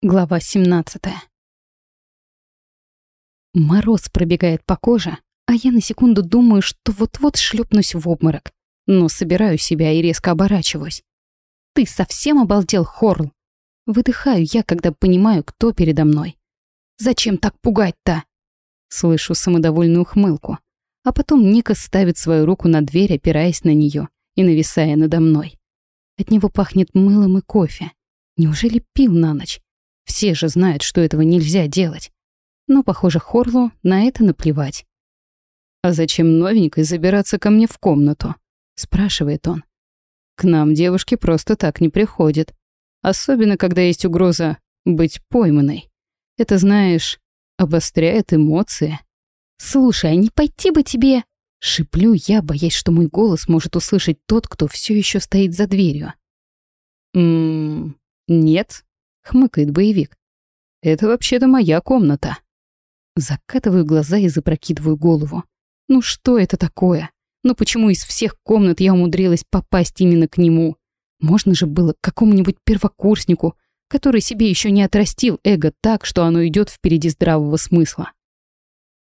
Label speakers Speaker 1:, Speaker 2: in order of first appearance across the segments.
Speaker 1: Глава 17 Мороз пробегает по коже, а я на секунду думаю, что вот-вот шлепнусь в обморок, но собираю себя и резко оборачиваюсь. «Ты совсем обалдел, Хорл?» Выдыхаю я, когда понимаю, кто передо мной. «Зачем так пугать-то?» Слышу самодовольную ухмылку, а потом Ника ставит свою руку на дверь, опираясь на нее и нависая надо мной. От него пахнет мылом и кофе. Неужели пил на ночь? Все же знают, что этого нельзя делать. Но, похоже, Хорлу на это наплевать. «А зачем новенькой забираться ко мне в комнату?» — спрашивает он. «К нам девушки просто так не приходят. Особенно, когда есть угроза быть пойманной. Это, знаешь, обостряет эмоции». «Слушай, а не пойти бы тебе...» Шиплю я, боясь, что мой голос может услышать тот, кто все еще стоит за дверью. «Ммм, нет», хмыкает боевик. «Это вообще-то моя комната». Закатываю глаза и запрокидываю голову. Ну что это такое? Ну почему из всех комнат я умудрилась попасть именно к нему? Можно же было к какому-нибудь первокурснику, который себе еще не отрастил эго так, что оно идет впереди здравого смысла.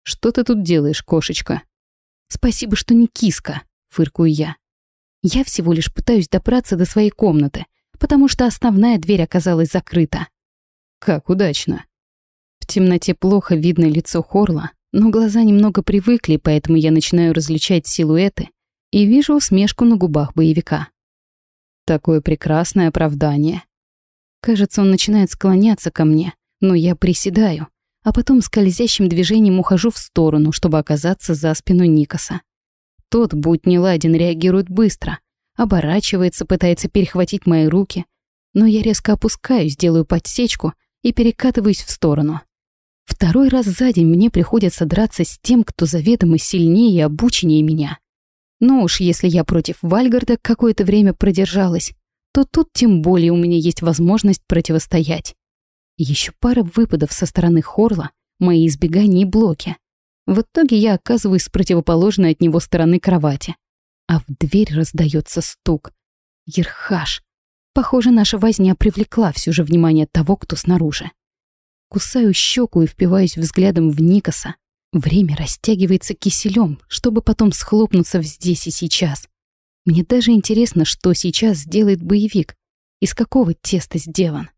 Speaker 1: «Что ты тут делаешь, кошечка?» «Спасибо, что не киска», — фыркую я. «Я всего лишь пытаюсь добраться до своей комнаты, потому что основная дверь оказалась закрыта. Как удачно. В темноте плохо видно лицо Хорла, но глаза немного привыкли, поэтому я начинаю различать силуэты и вижу усмешку на губах боевика. Такое прекрасное оправдание. Кажется, он начинает склоняться ко мне, но я приседаю, а потом скользящим движением ухожу в сторону, чтобы оказаться за спиной Никаса. Тот, будь не ладен, реагирует быстро, оборачивается, пытается перехватить мои руки, но я резко опускаюсь, делаю подсечку и перекатываюсь в сторону. Второй раз за день мне приходится драться с тем, кто заведомо сильнее и обученнее меня. Но уж если я против Вальгарда какое-то время продержалась, то тут тем более у меня есть возможность противостоять. Еще пара выпадов со стороны Хорла, мои избегания и блоки. В итоге я оказываюсь с противоположной от него стороны кровати а в дверь раздается стук. Ерхаш. Похоже, наша возня привлекла все же внимание того, кто снаружи. Кусаю щеку и впиваюсь взглядом в Никаса. Время растягивается киселем, чтобы потом схлопнуться в здесь и сейчас. Мне даже интересно, что сейчас сделает боевик. Из какого теста сделан.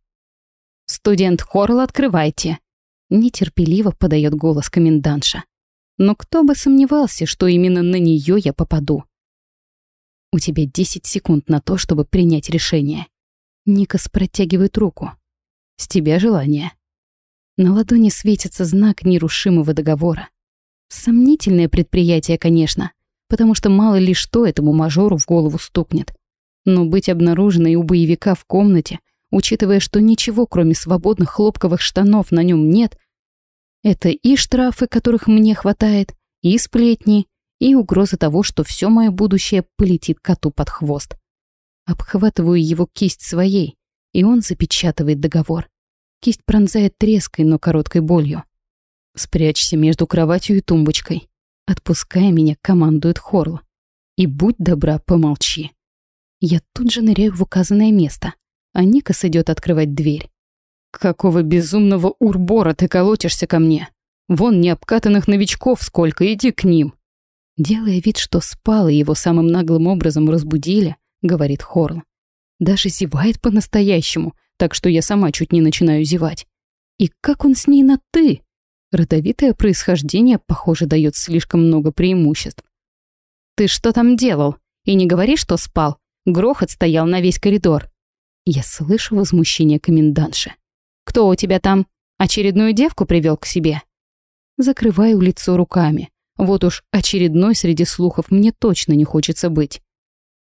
Speaker 1: «Студент Хорл, открывайте!» Нетерпеливо подает голос комендантша. Но кто бы сомневался, что именно на нее я попаду. У тебя 10 секунд на то, чтобы принять решение. Никас протягивает руку. С тебя желание. На ладони светится знак нерушимого договора. Сомнительное предприятие, конечно, потому что мало ли что этому мажору в голову стукнет. Но быть обнаруженной у боевика в комнате, учитывая, что ничего, кроме свободных хлопковых штанов, на нем нет, это и штрафы, которых мне хватает, и сплетни, и угроза того, что все мое будущее полетит коту под хвост. Обхватываю его кисть своей, и он запечатывает договор. Кисть пронзает треской, но короткой болью. «Спрячься между кроватью и тумбочкой. Отпуская меня, командует Хорл. И будь добра, помолчи». Я тут же ныряю в указанное место, а Никас идет открывать дверь. «Какого безумного урбора ты колотишься ко мне? Вон необкатанных новичков сколько, иди к ним!» Делая вид, что спал и его самым наглым образом разбудили, говорит Хорл. Даже зевает по-настоящему, так что я сама чуть не начинаю зевать. И как он с ней на «ты»? Родовитое происхождение, похоже, дает слишком много преимуществ. «Ты что там делал? И не говори, что спал. Грохот стоял на весь коридор». Я слышу возмущение комендантши. «Кто у тебя там? Очередную девку привел к себе?» Закрываю лицо руками. Вот уж очередной среди слухов мне точно не хочется быть.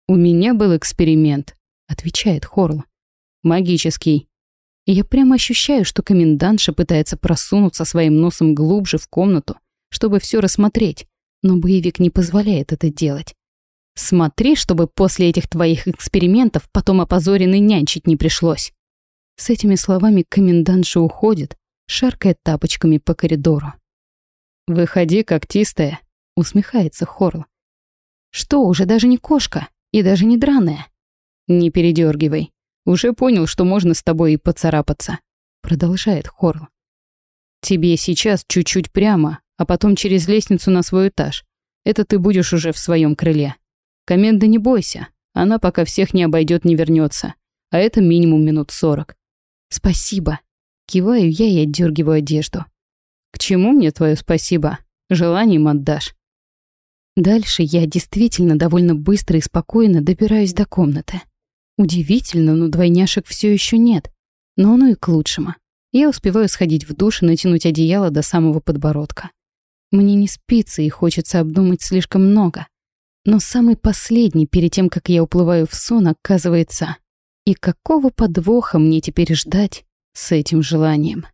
Speaker 1: «У меня был эксперимент», — отвечает Хорл. «Магический. И я прямо ощущаю, что комендантша пытается просунуться своим носом глубже в комнату, чтобы все рассмотреть, но боевик не позволяет это делать. Смотри, чтобы после этих твоих экспериментов потом опозоренный нянчить не пришлось». С этими словами комендантша уходит, шаркая тапочками по коридору. «Выходи, когтистая», — усмехается Хорл. «Что, уже даже не кошка и даже не драная?» «Не передергивай. Уже понял, что можно с тобой и поцарапаться. продолжает Хорл. Тебе сейчас чуть-чуть прямо, а потом через лестницу на свой этаж. Это ты будешь уже в своем крыле. Коменда не бойся, она пока всех не обойдет, не вернется, а это минимум минут сорок. Спасибо. Киваю я и отдергиваю одежду. К чему мне твое спасибо? Желанием отдашь. Дальше я действительно довольно быстро и спокойно добираюсь до комнаты. Удивительно, но двойняшек все еще нет. Но оно и к лучшему. Я успеваю сходить в душ и натянуть одеяло до самого подбородка. Мне не спится и хочется обдумать слишком много. Но самый последний, перед тем, как я уплываю в сон, оказывается... И какого подвоха мне теперь ждать с этим желанием?